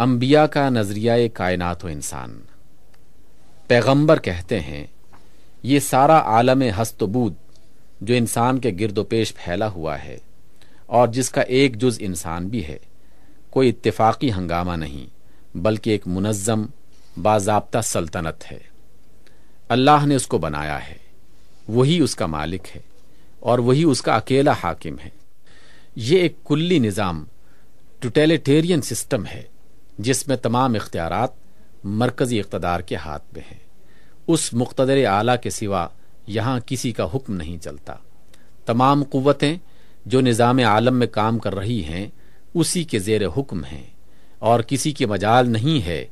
انبیاء کا نظریہ کائنات و انسان۔ پیغمبر کہتے ہیں، یہ سارا عالم ہست و بود جو انسان کے گرد و پیش پھیلا ہوا ہے، اور جس کا ایک جز انسان بھی ہے، کوئی اتفاقی ہنگامہ نہیں، بلکہ ایک منظم، باضابطہ سلطنت ہے۔ اللہ نے اس کو بنایا ہے، وہی اس کا مالک ہے، اور وہی اس کا اکیلا حاکم ہے۔ یہ ایک کلی نظام، ٹوٹیلیٹیرین سسٹم ہے۔ جس میں تمام اختیارات مرکزی اقتدار کے ہاتھ میں ہیں۔ اس مقتدر اعلیٰ کے سوا یہاں کسی کا حکم نہیں چلتا۔ تمام قوتیں جو نظام عالم میں کام کر رہی ہیں، اسی کے زیر حکم ہیں۔ اور کسی کی مجال نہیں ہے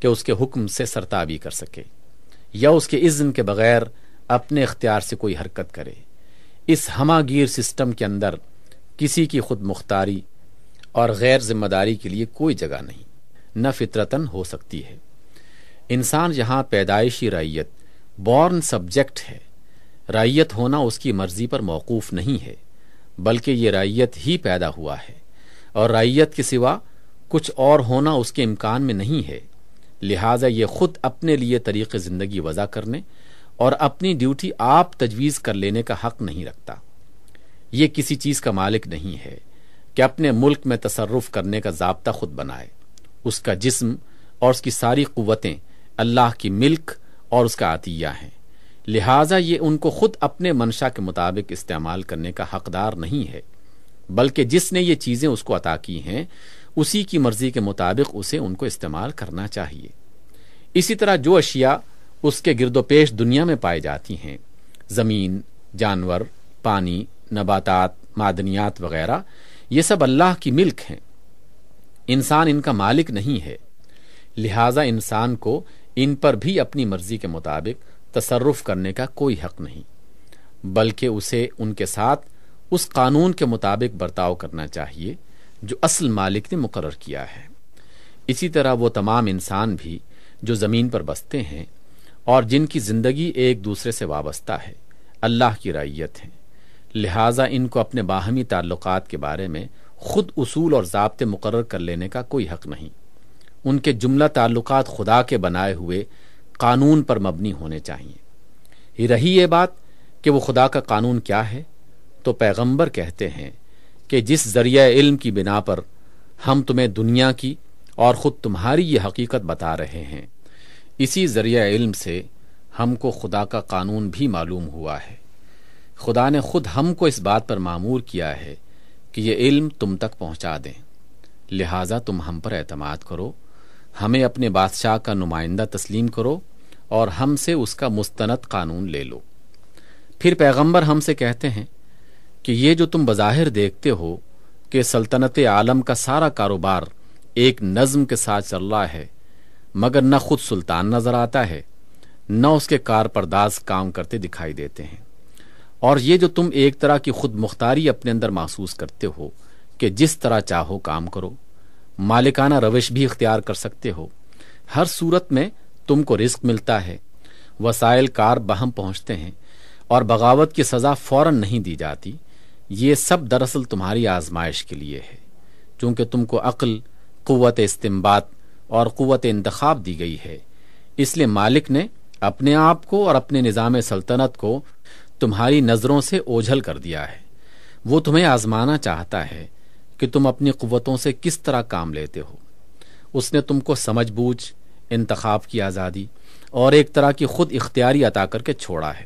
کہ اس کے حکم سے سرتابی کر سکے، یا اس کے اذن کے بغیر اپنے اختیار سے کوئی حرکت کرے۔ اس ہما گیر سسٹم کے اندر کسی کی خود مختاری اور غیر ذمہ داری کے لیے کوئی جگہ نہیں۔ نہ فطرتن ہو سکتی ہے۔ انسان یہاں پیدائشی رائیت بورن سبجیکٹ ہے۔ رائیت ہونا اس کی مرضی پر موقوف نہیں ہے، بلکہ یہ رائیت ہی پیدا ہوا ہے۔ اور رائیت کے سوا کچھ اور ہونا اس کے امکان میں نہیں ہے۔ لہذا یہ خود اپنے لیے طریق زندگی وضع کرنے اور اپنی ڈیوٹی آپ تجویز کر لینے کا حق نہیں رکھتا۔ یہ کسی چیز کا مالک نہیں ہے کہ اپنے ملک میں تصرف کرنے کا ضابطہ خود بنائے۔ اس کا جسم اور اس کی ساری قوتیں اللہ کی ملک اور اس کا عطیہ ہیں۔ لہذا یہ ان کو خود اپنے منشا کے مطابق استعمال کرنے کا حقدار نہیں ہے، بلکہ جس نے یہ چیزیں اس کو عطا کی ہیں، اسی کی مرضی کے مطابق اسے ان کو استعمال کرنا چاہیے۔ اسی طرح جو اشیاء اس کے گرد و پیش دنیا میں پائی جاتی ہیں، زمین، جانور، پانی، نباتات، معدنیات وغیرہ، یہ سب اللہ کی ملک ہیں۔ انسان ان کا مالک نہیں ہے۔ لہذا انسان کو ان پر بھی اپنی مرضی کے مطابق تصرف کرنے کا کوئی حق نہیں، بلکہ اسے ان کے ساتھ اس قانون کے مطابق برتاؤ کرنا چاہیے جو اصل مالک نے مقرر کیا ہے۔ اسی طرح وہ تمام انسان بھی جو زمین پر بستے ہیں اور جن کی زندگی ایک دوسرے سے وابستہ ہے، اللہ کی رعیت ہیں لہٰذا ان کو اپنے باہمی تعلقات کے بارے میں خود اصول اور ضابطے مقرر کر لینے کا کوئی حق نہیں۔ ان کے جملہ تعلقات خدا کے بنائے ہوئے قانون پر مبنی ہونے چاہیے رہی یہ بات کہ وہ خدا کا قانون کیا ہے؟ تو پیغمبر کہتے ہیں کہ جس ذریعہ علم کی بنا پر ہم تمہیں دنیا کی اور خود تمہاری یہ حقیقت بتا رہے ہیں، اسی ذریعہ علم سے ہم کو خدا کا قانون بھی معلوم ہوا ہے۔ خدا نے خود ہم کو اس بات پر معمور کیا ہے کہ یہ علم تم تک پہنچا دیں۔ لہذا تم ہم پر اعتماد کرو، ہمیں اپنے بادشاہ کا نمائندہ تسلیم کرو اور ہم سے اس کا مستند قانون لے لو۔ پھر پیغمبر ہم سے کہتے ہیں کہ یہ جو تم بظاہر دیکھتے ہو کہ سلطنت عالم کا سارا کاروبار ایک نظم کے ساتھ چل رہا ہے، مگر نہ خود سلطان نظر آتا ہے، نہ اس کے کار پرداز کام کرتے دکھائی دیتے ہیں۔ اور یہ جو تم ایک طرح کی خود مختاری اپنے اندر محسوس کرتے ہو کہ جس طرح چاہو کام کرو، مالکانہ روش بھی اختیار کر سکتے ہو۔ ہر صورت میں تم کو رزق ملتا ہے، وسائل کار بہم پہنچتے ہیں اور بغاوت کی سزا فوراً نہیں دی جاتی۔ یہ سب دراصل تمہاری آزمائش کے لیے ہے، چونکہ تم کو عقل، قوت استمباد اور قوت انتخاب دی گئی ہے۔ اس لیے مالک نے اپنے آپ کو اور اپنے نظام سلطنت کو تمہاری نظروں سے اوجھل کر دیا ہے۔ وہ تمہیں آزمانا چاہتا ہے کہ تم اپنی قوتوں سے کس طرح کام لیتے ہو۔ اس نے تم کو سمجھ بوجھ، انتخاب کی آزادی اور ایک طرح کی خود اختیاری عطا کر کے چھوڑا ہے۔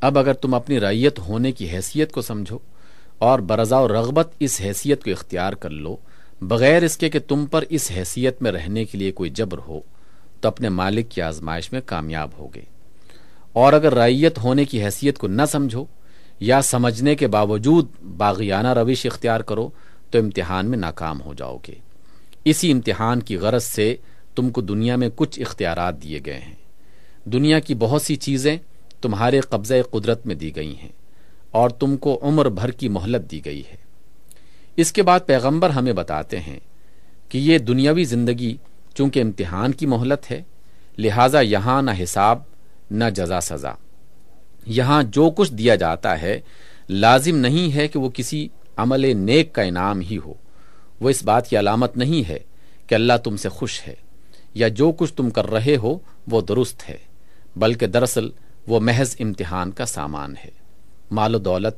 اب اگر تم اپنی ریت ہونے کی حیثیت کو سمجھو اور برضا و رغبت اس حیثیت کو اختیار کر لو، بغیر اس کے کہ تم پر اس حیثیت میں رہنے کے لیے کوئی جبر ہو، تو اپنے مالک کی آزمائش میں کامیاب ہوگے۔ اور اگر ریت ہونے کی حیثیت کو نہ سمجھو یا سمجھنے کے باوجود باغیانہ روش اختیار کرو تو امتحان میں ناکام ہو جاؤ گے۔ اسی امتحان کی غرض سے تم کو دنیا میں کچھ اختیارات دیے گئے ہیں۔ دنیا کی بہت سی چیزیں تمہارے قبضہ قدرت میں دی گئی ہیں اور تم کو عمر بھر کی مہلت دی گئی ہے۔ اس کے بعد پیغمبر ہمیں بتاتے ہیں کہ یہ دنیاوی زندگی چونکہ امتحان کی مہلت ہے، لہذا یہاں نہ حساب نہ جزا سزا۔ یہاں جو کچھ دیا جاتا ہے، لازم نہیں ہے کہ وہ کسی عمل نیک کا انعام ہی ہو۔ وہ اس بات کی علامت نہیں ہے کہ اللہ تم سے خوش ہے یا جو کچھ تم کر رہے ہو، وہ درست ہے، بلکہ دراصل وہ محض امتحان کا سامان ہے۔ مال و دولت،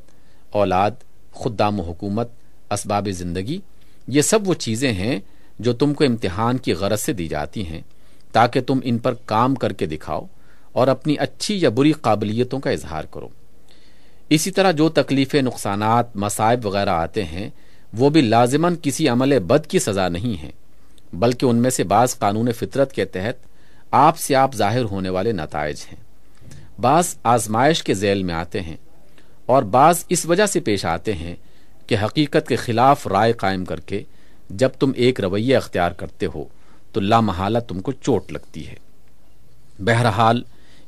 اولاد، خدام و حکومت، اسباب زندگی، یہ سب وہ چیزیں ہیں جو تم کو امتحان کی غرض سے دی جاتی ہیں، تاکہ تم ان پر کام کر کے دکھاؤ۔ اور اپنی اچھی یا بری قابلیتوں کا اظہار کرو۔ اسی طرح جو تکلیفیں نقصانات، مصائب وغیرہ آتے ہیں، وہ بھی لازماً کسی عمل بد کی سزا نہیں ہیں، بلکہ ان میں سے بعض قانون فطرت کے تحت آپ سے آپ ظاہر ہونے والے نتائج ہیں۔ بعض آزمائش کے ذیل میں آتے ہیں اور بعض اس وجہ سے پیش آتے ہیں کہ حقیقت کے خلاف رائے قائم کر کے جب تم ایک رویہ اختیار کرتے ہو تو لامحالہ تم کو چوٹ لگتی ہے۔ بہرحال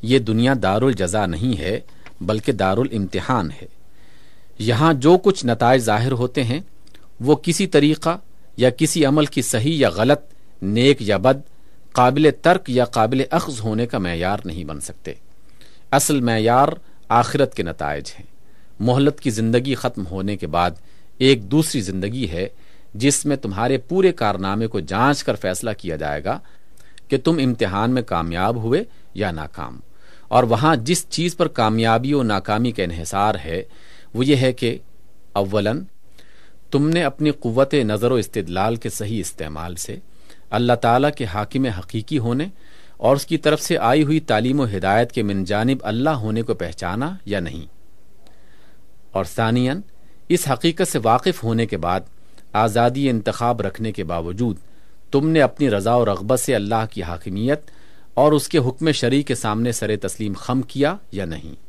یہ دنیا دار الجزا نہیں ہے، بلکہ دار الامتحان ہے۔ یہاں جو کچھ نتائج ظاہر ہوتے ہیں، وہ کسی طریقہ یا کسی عمل کی صحیح یا غلط، نیک یا بد، قابل ترک یا قابل اخذ ہونے کا معیار نہیں بن سکتے۔ اصل معیار آخرت کے نتائج ہیں۔ مہلت کی زندگی ختم ہونے کے بعد ایک دوسری زندگی ہے، جس میں تمہارے پورے کارنامے کو جانچ کر فیصلہ کیا جائے گا کہ تم امتحان میں کامیاب ہوئے یا ناکام۔ اور وہاں جس چیز پر کامیابی و ناکامی کا انحصار ہے، وہ یہ ہے کہ اولن تم نے اپنی قوت نظر و استدلال کے صحیح استعمال سے اللہ تعالی کے حاکم حقیقی ہونے اور اس کی طرف سے آئی ہوئی تعلیم و ہدایت کے من جانب اللہ ہونے کو پہچانا یا نہیں۔ اور ثانین اس حقیقت سے واقف ہونے کے بعد آزادی انتخاب رکھنے کے باوجود تم نے اپنی رضا و رغبت سے اللہ کی حاکمیت اور اس کے حکم شرعی کے سامنے سر تسلیم خم کیا یا نہیں۔